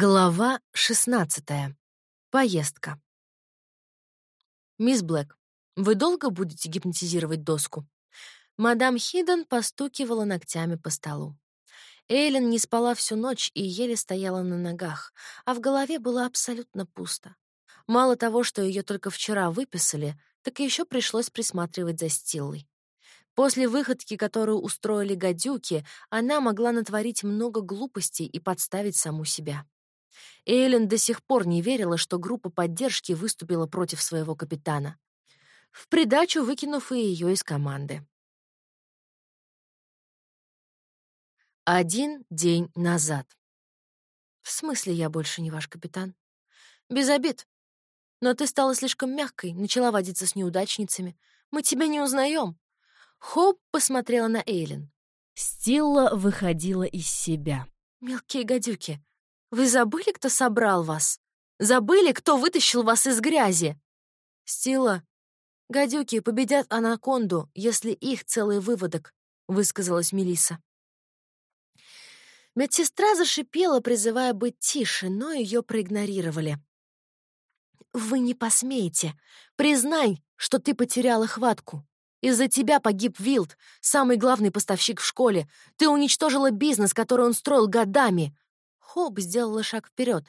Глава 16. Поездка. «Мисс Блэк, вы долго будете гипнотизировать доску?» Мадам Хидден постукивала ногтями по столу. Эйлин не спала всю ночь и еле стояла на ногах, а в голове было абсолютно пусто. Мало того, что ее только вчера выписали, так еще пришлось присматривать за Стиллой. После выходки, которую устроили гадюки, она могла натворить много глупостей и подставить саму себя. Эйлен до сих пор не верила, что группа поддержки выступила против своего капитана. В придачу выкинув и ее из команды. Один день назад. В смысле, я больше не ваш капитан? Без обид. Но ты стала слишком мягкой, начала водиться с неудачницами. Мы тебя не узнаем. Хоп посмотрела на Эйлин. Стилла выходила из себя. Мелкие гадюки. Вы забыли, кто собрал вас? Забыли, кто вытащил вас из грязи? Стила, гадюки победят анаконду, если их целый выводок, высказалась Мелиса. Медсестра зашипела, призывая быть тише, но ее проигнорировали. «Вы не посмеете. Признай, что ты потеряла хватку. Из-за тебя погиб Вилд, самый главный поставщик в школе. Ты уничтожила бизнес, который он строил годами. Хоуп сделала шаг вперед.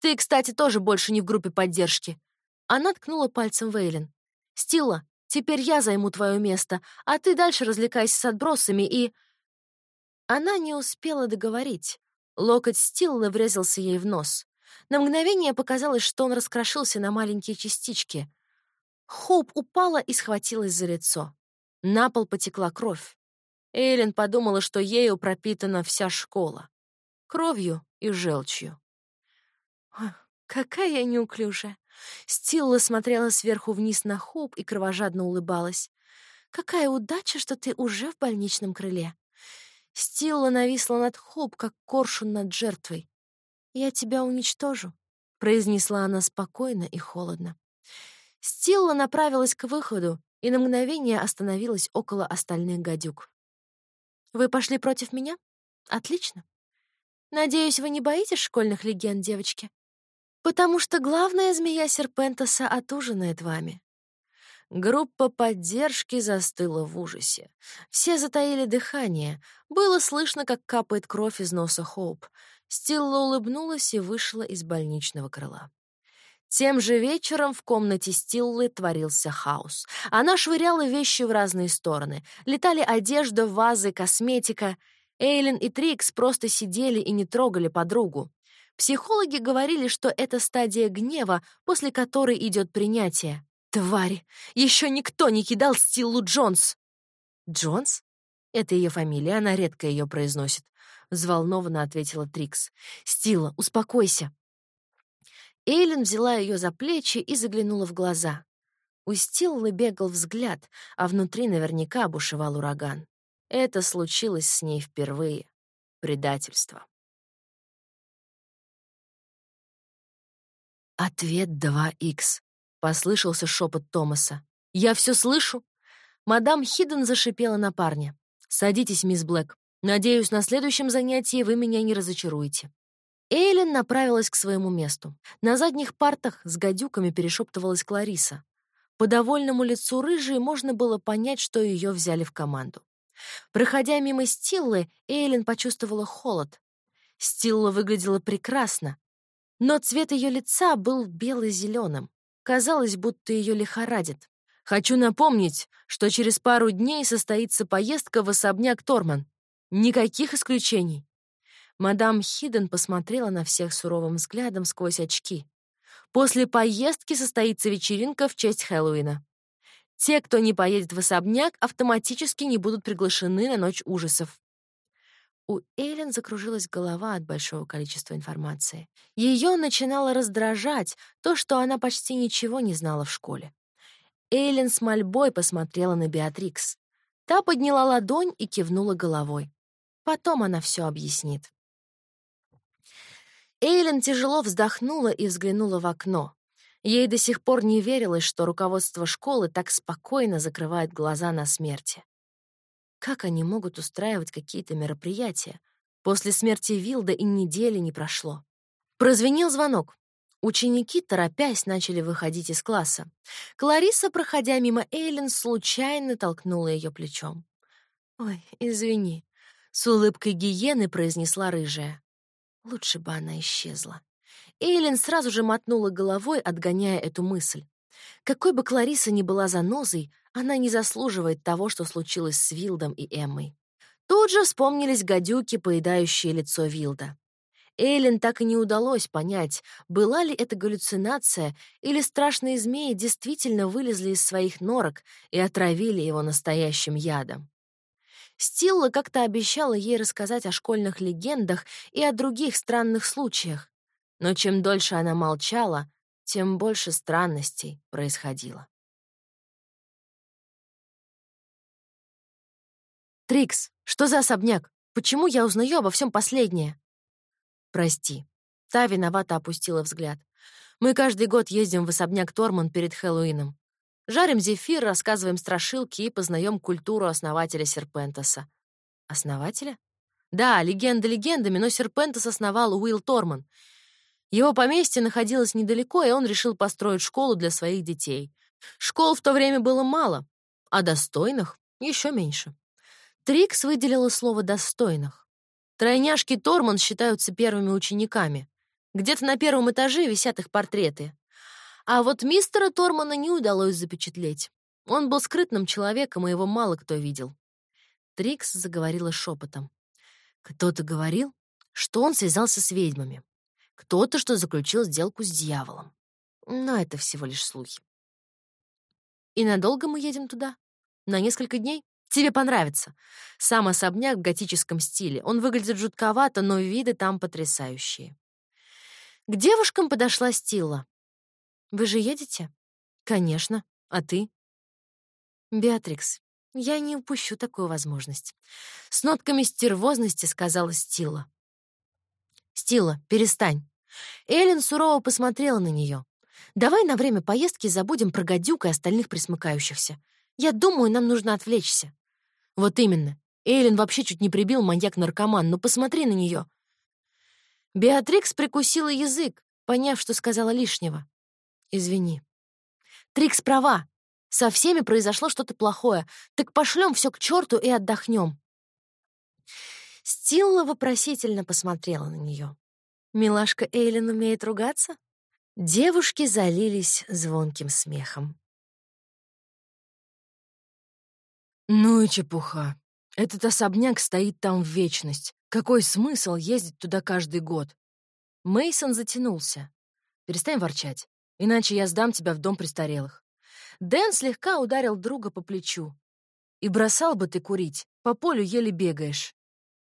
«Ты, кстати, тоже больше не в группе поддержки». Она ткнула пальцем Вейлин. «Стилла, теперь я займу твое место, а ты дальше развлекайся с отбросами и...» Она не успела договорить. Локоть Стиллы врезался ей в нос. На мгновение показалось, что он раскрошился на маленькие частички. Хоуп упала и схватилась за лицо. На пол потекла кровь. Эйлин подумала, что ею пропитана вся школа кровью и желчью. «Какая я неуклюжая!» Стилла смотрела сверху вниз на Хоуп и кровожадно улыбалась. «Какая удача, что ты уже в больничном крыле!» Стилла нависла над Хоуп, как коршун над жертвой. «Я тебя уничтожу», — произнесла она спокойно и холодно. Стилла направилась к выходу и на мгновение остановилась около остальных гадюк. «Вы пошли против меня? Отлично. Надеюсь, вы не боитесь школьных легенд, девочки? Потому что главная змея Серпентоса отужинает вами. Группа поддержки застыла в ужасе. Все затаили дыхание. Было слышно, как капает кровь из носа Хоуп. Стилла улыбнулась и вышла из больничного крыла. Тем же вечером в комнате Стиллы творился хаос. Она швыряла вещи в разные стороны. Летали одежда, вазы, косметика — Эйлин и Трикс просто сидели и не трогали подругу. Психологи говорили, что это стадия гнева, после которой идет принятие. Тварь! Еще никто не кидал Стиллу Джонс! Джонс? Это ее фамилия, она редко ее произносит. Взволнованно ответила Трикс. Стила, успокойся. Эйлин взяла ее за плечи и заглянула в глаза. У Стиллы бегал взгляд, а внутри наверняка бушевал ураган. Это случилось с ней впервые. Предательство. «Ответ 2х», — послышался шепот Томаса. «Я все слышу». Мадам Хидден зашипела на парня. «Садитесь, мисс Блэк. Надеюсь, на следующем занятии вы меня не разочаруете». Эйлин направилась к своему месту. На задних партах с гадюками перешептывалась Клариса. По довольному лицу рыжей можно было понять, что ее взяли в команду. Проходя мимо Стиллы, Эйлин почувствовала холод. Стилла выглядела прекрасно, но цвет ее лица был бело-зеленым. Казалось, будто ее лихорадит. «Хочу напомнить, что через пару дней состоится поездка в особняк Торман. Никаких исключений». Мадам Хиден посмотрела на всех суровым взглядом сквозь очки. «После поездки состоится вечеринка в честь Хэллоуина. Те, кто не поедет в особняк, автоматически не будут приглашены на ночь ужасов. У Эйлен закружилась голова от большого количества информации. Ее начинало раздражать то, что она почти ничего не знала в школе. Эйлен с мольбой посмотрела на Беатрикс. Та подняла ладонь и кивнула головой. Потом она все объяснит. Эйлен тяжело вздохнула и взглянула в окно. Ей до сих пор не верилось, что руководство школы так спокойно закрывает глаза на смерти. Как они могут устраивать какие-то мероприятия? После смерти Вилда и недели не прошло. Прозвенел звонок. Ученики, торопясь, начали выходить из класса. Клариса, проходя мимо Эйлин, случайно толкнула ее плечом. «Ой, извини», — с улыбкой гиены произнесла рыжая. Лучше бы она исчезла. Эйлин сразу же мотнула головой, отгоняя эту мысль. Какой бы Клариса ни была занозой, она не заслуживает того, что случилось с Вилдом и Эммой. Тут же вспомнились гадюки, поедающие лицо Вилда. Эйлин так и не удалось понять, была ли это галлюцинация или страшные змеи действительно вылезли из своих норок и отравили его настоящим ядом. Стилла как-то обещала ей рассказать о школьных легендах и о других странных случаях. Но чем дольше она молчала, тем больше странностей происходило. «Трикс, что за особняк? Почему я узнаю обо всем последнее?» «Прости». Та виновато опустила взгляд. «Мы каждый год ездим в особняк Торман перед Хэллоуином. Жарим зефир, рассказываем страшилки и познаем культуру основателя Серпентоса». «Основателя?» «Да, легенда легендами, но Серпентос основал Уилл Торман. Его поместье находилось недалеко, и он решил построить школу для своих детей. Школ в то время было мало, а достойных — еще меньше. Трикс выделила слово «достойных». Тройняшки Торман считаются первыми учениками. Где-то на первом этаже висят их портреты. А вот мистера Тормана не удалось запечатлеть. Он был скрытным человеком, и его мало кто видел. Трикс заговорила шепотом. Кто-то говорил, что он связался с ведьмами. Кто-то, что заключил сделку с дьяволом. Но это всего лишь слухи. И надолго мы едем туда? На несколько дней? Тебе понравится. Сам особняк в готическом стиле. Он выглядит жутковато, но виды там потрясающие. К девушкам подошла Стилла. «Вы же едете?» «Конечно. А ты?» «Беатрикс, я не упущу такую возможность». С нотками стервозности сказала Стилла. «Стилла, перестань». Эллен сурово посмотрела на нее. «Давай на время поездки забудем про гадюк и остальных присмыкающихся. Я думаю, нам нужно отвлечься». Вот именно. Эйлин вообще чуть не прибил маньяк-наркоман, но посмотри на нее. Беатрикс прикусила язык, поняв, что сказала лишнего. Извини. Трикс права. Со всеми произошло что-то плохое. Так пошлем все к черту и отдохнем. Стилла вопросительно посмотрела на нее. Милашка Эйлин умеет ругаться? Девушки залились звонким смехом. Ну и чепуха. Этот особняк стоит там в вечность. Какой смысл ездить туда каждый год? Мейсон затянулся. Перестань ворчать, иначе я сдам тебя в дом престарелых. Дэн слегка ударил друга по плечу. И бросал бы ты курить, по полю еле бегаешь.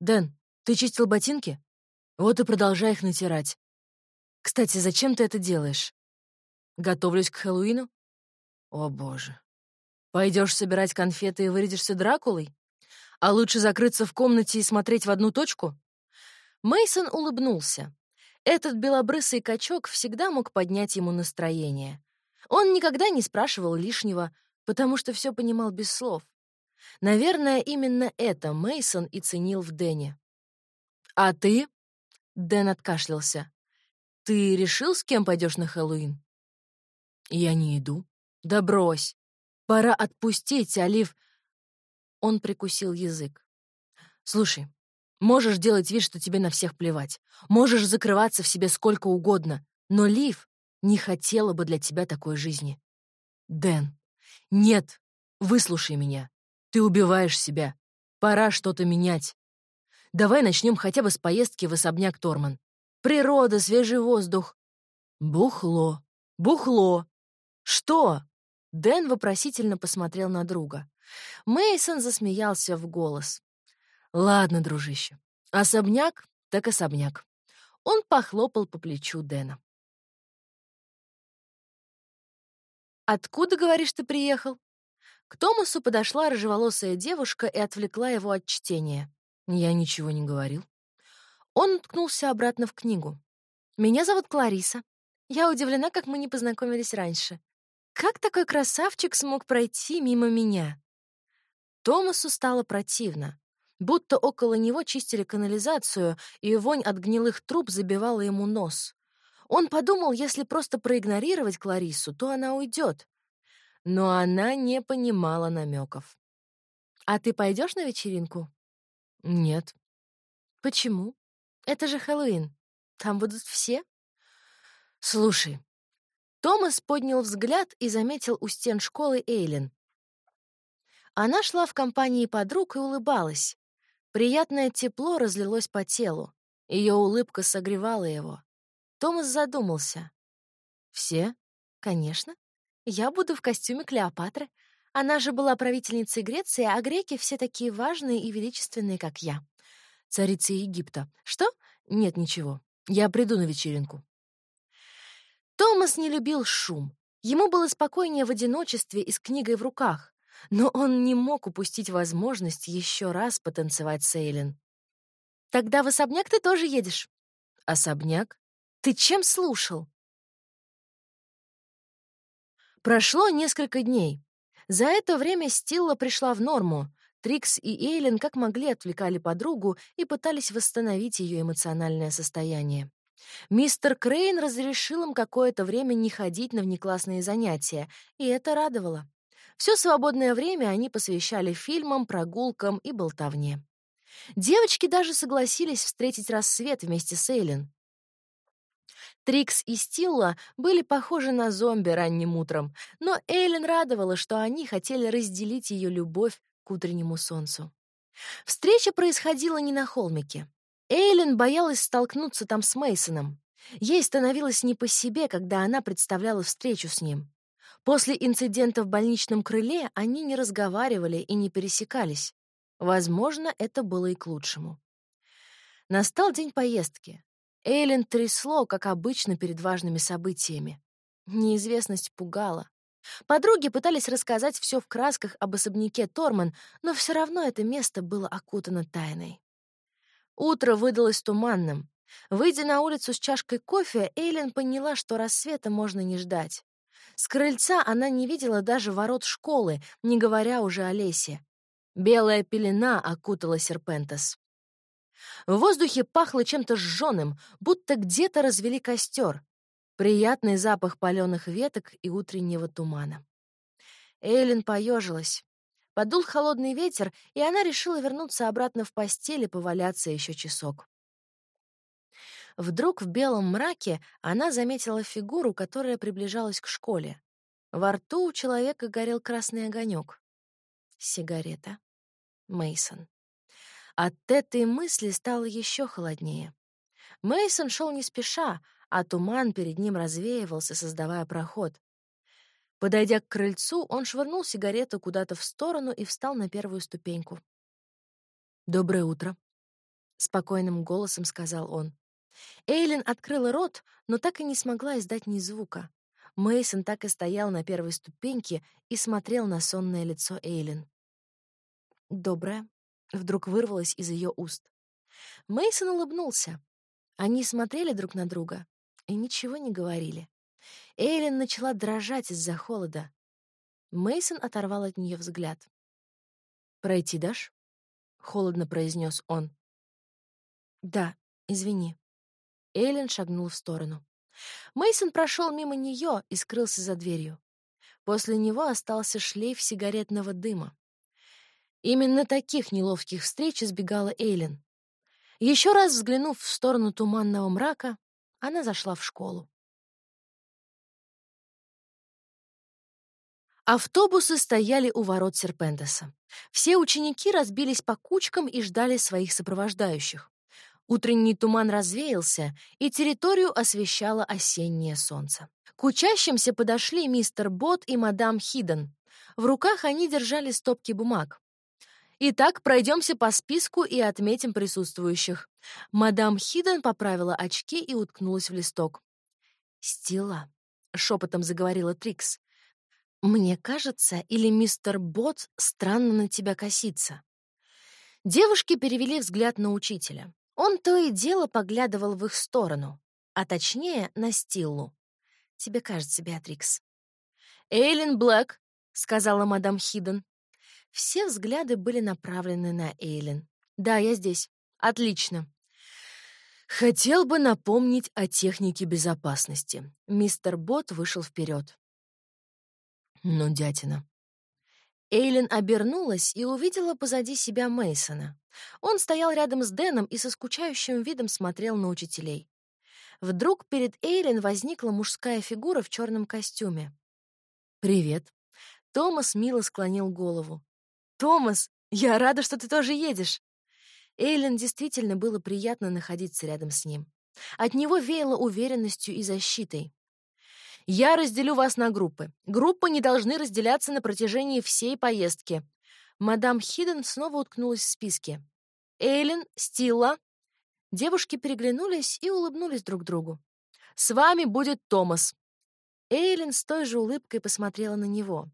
Дэн, ты чистил ботинки? Вот и продолжай их натирать. Кстати, зачем ты это делаешь? Готовлюсь к Хэллоуину? О, боже. Пойдешь собирать конфеты и вырядишься Дракулой? А лучше закрыться в комнате и смотреть в одну точку? Мейсон улыбнулся. Этот белобрысый качок всегда мог поднять ему настроение. Он никогда не спрашивал лишнего, потому что все понимал без слов. Наверное, именно это Мейсон и ценил в Дэне. «А ты?» — Дэн откашлялся. «Ты решил, с кем пойдешь на Хэллоуин?» «Я не иду». «Да брось. Пора отпустить, Олив. Он прикусил язык. Слушай, можешь делать вид, что тебе на всех плевать. Можешь закрываться в себе сколько угодно. Но Лив не хотела бы для тебя такой жизни. Дэн, нет, выслушай меня. Ты убиваешь себя. Пора что-то менять. Давай начнем хотя бы с поездки в особняк Торман. Природа, свежий воздух. Бухло. Бухло. Что? Дэн вопросительно посмотрел на друга. Мейсон засмеялся в голос. «Ладно, дружище, особняк так особняк». Он похлопал по плечу Дэна. «Откуда, говоришь, ты приехал?» К Томасу подошла рыжеволосая девушка и отвлекла его от чтения. Я ничего не говорил. Он уткнулся обратно в книгу. «Меня зовут Клариса. Я удивлена, как мы не познакомились раньше. Как такой красавчик смог пройти мимо меня? Томасу стало противно, будто около него чистили канализацию, и вонь от гнилых труб забивала ему нос. Он подумал, если просто проигнорировать Клариссу, то она уйдет. Но она не понимала намеков. «А ты пойдешь на вечеринку?» «Нет». «Почему? Это же Хэллоуин. Там будут все?» «Слушай». Томас поднял взгляд и заметил у стен школы Эйлин. Она шла в компании подруг и улыбалась. Приятное тепло разлилось по телу. Ее улыбка согревала его. Томас задумался. «Все? Конечно. Я буду в костюме Клеопатры. Она же была правительницей Греции, а греки все такие важные и величественные, как я. Царица Египта. Что? Нет, ничего. Я приду на вечеринку. Томас не любил шум. Ему было спокойнее в одиночестве и с книгой в руках. Но он не мог упустить возможность еще раз потанцевать с Эйлин. «Тогда в особняк ты тоже едешь?» «Особняк? Ты чем слушал?» Прошло несколько дней. За это время Стилла пришла в норму. Трикс и Эйлин как могли отвлекали подругу и пытались восстановить ее эмоциональное состояние. Мистер Крейн разрешил им какое-то время не ходить на внеклассные занятия, и это радовало. Все свободное время они посвящали фильмам, прогулкам и болтовне. Девочки даже согласились встретить рассвет вместе с Эйлин. Трикс и Стилла были похожи на зомби ранним утром, но Эйлин радовала, что они хотели разделить ее любовь к утреннему солнцу. Встреча происходила не на холмике. Эйлин боялась столкнуться там с Мейсоном. Ей становилось не по себе, когда она представляла встречу с ним. После инцидента в больничном крыле они не разговаривали и не пересекались. Возможно, это было и к лучшему. Настал день поездки. Эйлин трясло, как обычно, перед важными событиями. Неизвестность пугала. Подруги пытались рассказать все в красках об особняке Торман, но все равно это место было окутано тайной. Утро выдалось туманным. Выйдя на улицу с чашкой кофе, Эйлин поняла, что рассвета можно не ждать. С крыльца она не видела даже ворот школы, не говоря уже о лесе. Белая пелена окутала Серпентес. В воздухе пахло чем-то сжёным, будто где-то развели костер. Приятный запах паленых веток и утреннего тумана. Эйлин поежилась. Подул холодный ветер, и она решила вернуться обратно в постель и поваляться еще часок. Вдруг в белом мраке она заметила фигуру, которая приближалась к школе. Во рту у человека горел красный огонек. Сигарета. Мейсон. От этой мысли стало еще холоднее. Мейсон шел не спеша, а туман перед ним развеивался, создавая проход. Подойдя к крыльцу, он швырнул сигарету куда-то в сторону и встал на первую ступеньку. «Доброе утро», — спокойным голосом сказал он. Эйлин открыла рот, но так и не смогла издать ни звука. Мейсон так и стоял на первой ступеньке и смотрел на сонное лицо Эйлин. «Доброе», — вдруг вырвалось из ее уст. Мейсон улыбнулся. Они смотрели друг на друга и ничего не говорили. Эйлин начала дрожать из-за холода. Мейсон оторвал от нее взгляд. «Пройти дашь?» — холодно произнес он. «Да, извини». Эйлин шагнул в сторону. Мейсон прошел мимо нее и скрылся за дверью. После него остался шлейф сигаретного дыма. Именно таких неловких встреч избегала Эйлин. Еще раз взглянув в сторону туманного мрака, она зашла в школу. Автобусы стояли у ворот Серпентеса. Все ученики разбились по кучкам и ждали своих сопровождающих. Утренний туман развеялся, и территорию освещало осеннее солнце. К учащимся подошли мистер Бот и мадам Хиден. В руках они держали стопки бумаг. Итак, пройдемся по списку и отметим присутствующих. Мадам Хиден поправила очки и уткнулась в листок. «Стила», — шепотом заговорила Трикс, — «мне кажется, или мистер Бот странно на тебя косится?» Девушки перевели взгляд на учителя. Он то и дело поглядывал в их сторону, а точнее на Стиллу. «Тебе кажется, Беатрикс». «Эйлин Блэк», — сказала мадам Хиден. Все взгляды были направлены на Эйлин. «Да, я здесь. Отлично. Хотел бы напомнить о технике безопасности. Мистер Бот вышел вперед. Ну, дятина. Эйлин обернулась и увидела позади себя Мейсона. Он стоял рядом с Дэном и со скучающим видом смотрел на учителей. Вдруг перед Эйлин возникла мужская фигура в черном костюме. «Привет». Томас мило склонил голову. «Томас, я рада, что ты тоже едешь». Эйлин действительно было приятно находиться рядом с ним. От него веяло уверенностью и защитой. «Я разделю вас на группы. Группы не должны разделяться на протяжении всей поездки». Мадам Хиден снова уткнулась в списке. «Эйлин, Стилла». Девушки переглянулись и улыбнулись друг другу. «С вами будет Томас». Эйлин с той же улыбкой посмотрела на него.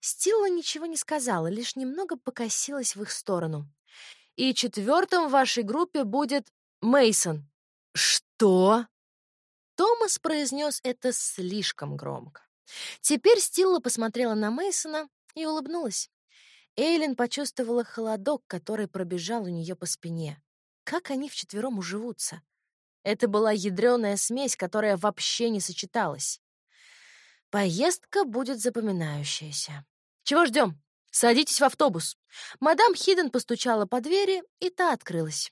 Стилла ничего не сказала, лишь немного покосилась в их сторону. «И четвертым в вашей группе будет Мейсон. «Что?» Томас произнес это слишком громко. Теперь Стилла посмотрела на Мейсона и улыбнулась. Эйлин почувствовала холодок, который пробежал у нее по спине. Как они вчетвером уживутся? Это была ядреная смесь, которая вообще не сочеталась. Поездка будет запоминающаяся. Чего ждем? Садитесь в автобус. Мадам Хиден постучала по двери, и та открылась.